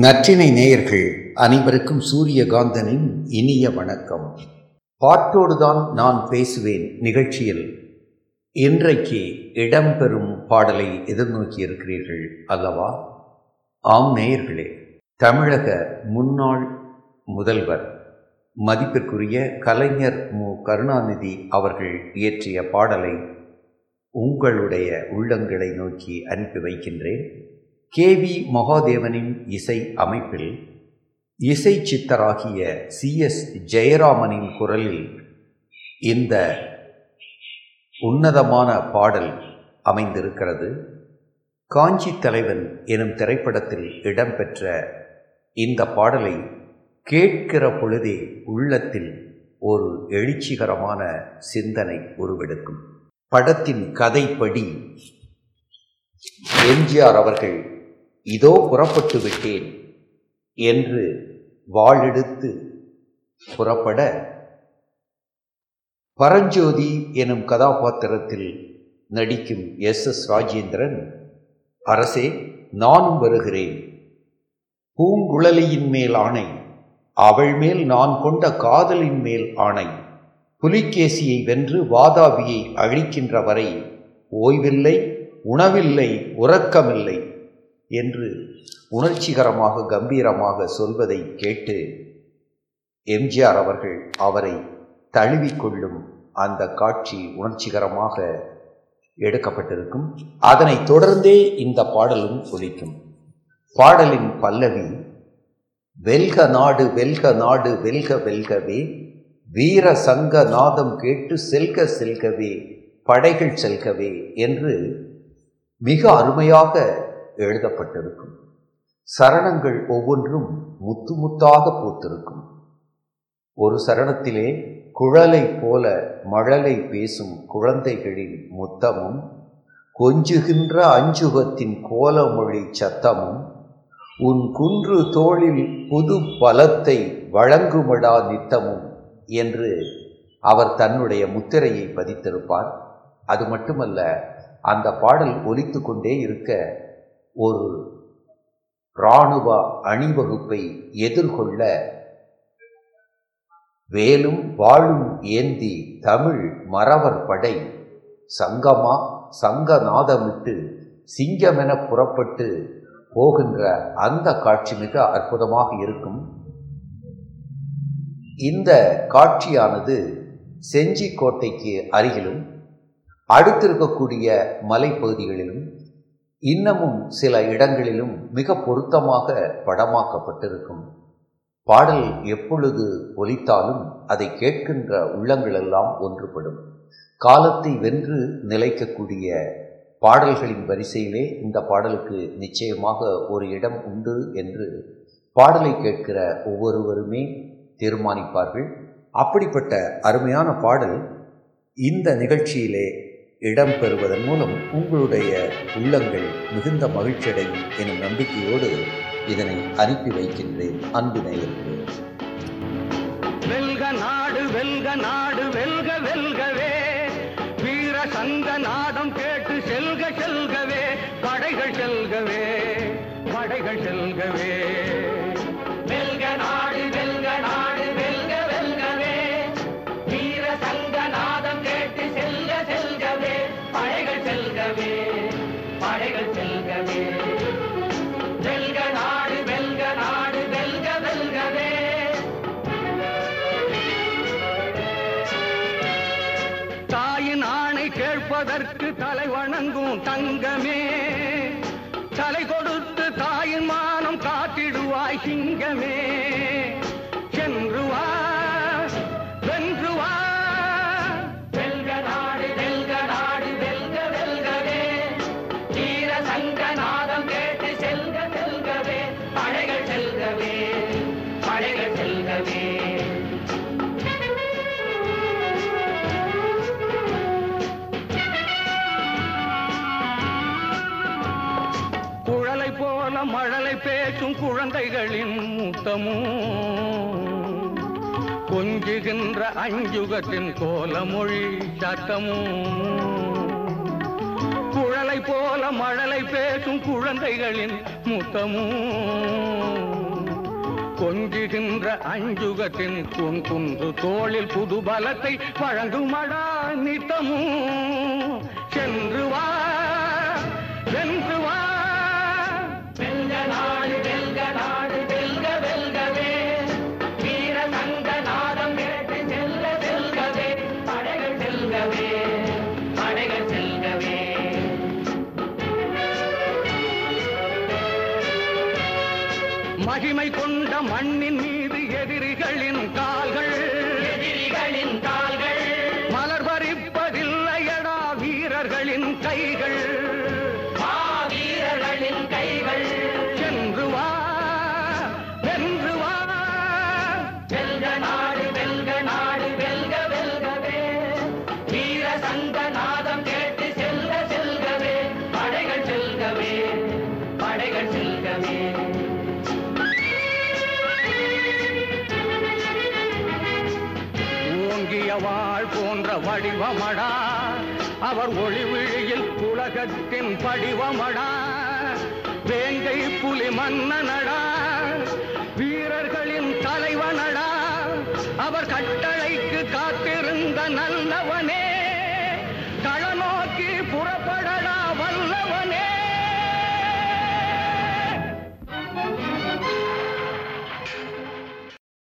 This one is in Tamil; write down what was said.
நற்றினை நேயர்கள் அனைவருக்கும் சூரியகாந்தனின் இனிய வணக்கம். பாட்டோடுதான் நான் பேசுவேன் நிகழ்ச்சியில். இன்றைக்கு இடம்பெறும் பாடலை எதிர்நோக்கி இருக்கிறீர்கள் அல்லவா? ஆம் நேயர்களே தமிழக முன்னாள் முதல்வர் மதிப்பிற்குரிய கலைஞர் மு. கருணாநிதி அவர்கள் இயற்றிய பாடலை உங்களுடைய உள்ளங்களை நோக்கி அனுப்பி வைக்கின்றேன். கே வி மகாதேவனின் இசை அமைப்பில் இசை சித்தராகிய சி எஸ் ஜெயராமனின் குரலில் இந்த உன்னதமான பாடல் அமைந்திருக்கிறது. காஞ்சி தலைவன் எனும் திரைப்படத்தில் இடம்பெற்ற இந்த பாடலை கேட்கிற பொழுதே உள்ளத்தில் ஒரு எழுச்சிகரமான சிந்தனை உருவெடுக்கும். படத்தின் கதைப்படி எம்ஜிஆர் அவர்கள் இதோ புறப்பட்டு விட்டேன் என்று வாளெடுத்து புறப்பட பரஞ்சோதி எனும் கதாபாத்திரத்தில் நடிக்கும் எஸ் எஸ் ராஜேந்திரன் அரசே நானும் வருகிறேன். பூங்குழலியின் மேல் ஆணை அவள் மேல் நான் கொண்ட காதலின் மேல் ஆணை. புலிகேசியை வென்று வாதாபியை அழிக்கின்ற வரை ஓய்வில்லை உணவில்லை உறக்கமில்லை. என்று உணர்ச்சிகரமாக கம்பீரமாக சொல்வதை கேட்டு எம்ஜிஆர் அவர்கள் அவரை தழுவிக்கொள்ளும் அந்த காட்சி உணர்ச்சிகரமாக எடுக்கப்பட்டிருக்கும். அதனை தொடர்ந்தே இந்த பாடலும் ஒலிக்கும். பாடலின் பல்லவி வெல்க நாடு வெல்க நாடு வெல்க வெல்கவே வீர சங்க நாதம் கேட்டு செல்க செல்கவே படைகள் செல்கவே என்று மிக அருமையாக எழுதப்பட்டிருக்கும். சரணங்கள் ஒவ்வொன்றும் முத்து முத்தாக பூத்திருக்கும். ஒரு சரணத்திலே குழலை போல மழலை பேசும் குழந்தைகளின் முத்தமும் கொஞ்சுகின்ற அஞ்சுகத்தின் கோலமொழி சத்தமும் உன் குன்று தோளில் புது பலத்தை வழங்குமடா நித்தமும் என்று அவர் தன்னுடைய முத்திரையை பதித்திருப்பார். அது மட்டுமல்ல அந்த பாடல் ஒலித்து கொண்டே இருக்க ஒரு இராணுவ அணிவகுப்பை எதிர்கொள்ள வேலும் வாழும் ஏந்தி தமிழ் மறவர் படை சங்கமா சங்கநாதமிட்டு சிங்கமென புறப்பட்டு போகின்ற அந்த காட்சி மிக அற்புதமாக இருக்கும். இந்த காட்சியானது செஞ்சி கோட்டைக்கு அருகிலும் அடுத்திருக்கக்கூடிய மலைப்பகுதிகளிலும் இன்னமும் சில இடங்களிலும் மிக பொருத்தமாக படமாக்கப்பட்டிருக்கும். பாடல் எப்பொழுது ஒலித்தாலும் அதை கேட்கின்ற உள்ளங்களெல்லாம் ஒன்றுபடும். காலத்தை வென்று நிலைக்கக்கூடிய பாடல்களின் வரிசையிலே இந்த பாடலுக்கு நிச்சயமாக ஒரு இடம் உண்டு என்று பாடலை கேட்கிற ஒவ்வொருவருமே தீர்மானிப்பார்கள். அப்படிப்பட்ட அருமையான பாடல் இந்த நிகழ்ச்சியிலே இடம்பெறுவதன் மூலம் உங்களுடைய உள்ளங்கள் மிகுந்த மகிழ்ச்சியடையும் எனும் நம்பிக்கையோடு இதனை அனுப்பி வைக்கின்றேன். அன்பு நேயர்களே. வெல்க நாடு வெல்க நாடு வெல்க வெல்கவே. வீர சங்க நாடம் கேட்டு செல்க செல்கவே. படைகள் செல்கவே படைகள் செல்கவே. கேட்பதற்கு தலை வணங்கும் தங்கமே. தலை கொடுத்து தாயின் மானம் காத்திடுவாய் சிங்கமே. சென்று வா வென்று வா. வெல்க நாடு வெல்க நாடு வெல்க வெல்கவே. வீர சங்க நாதம் கேட்டு செல்க செல்கவே. படைகள் செல்கவே படைகள் செல்கவே. போல மழலை பேசும் குழந்தைகளின் மூத்தமும் கொஞ்சுகின்ற அஞ்சுகத்தின் கோலமொழி சத்தமும் குழலை போல மழலை பேசும் குழந்தைகளின் முத்தமும் கொஞ்சுகின்ற அஞ்சுகத்தின் குன் குன்று தோளில் புது பலத்தை வழங்குமடா நித்தமும் சென்று மகிமை கொண்ட மண்ணின் மீது எதிரிகளின் கால்கள். எதிரிகளின் கால்கள். மலர் பறிப்பதில்லையடா வீரர்களின் கைகள். வீரர்களின் கைகள். சென்று வா வென்று வா. வெல்க நாடு வெல்க நாடு வெல்க வெல்கவே. வீர சங்க நாதம் கேட்டு செல்ல செல்கவே. படைகள் செல்கவே படைகள் செல்கவே. போன்ற வடிவமடா. அவர் ஒளிவிழியில் புலகத்தின் படிவமடா. வேங்கை புலி மன்னனடா. வீரர்களின் தலைவனடா. அவர் கட்டளைக்கு காத்திருந்த நல்லவனே.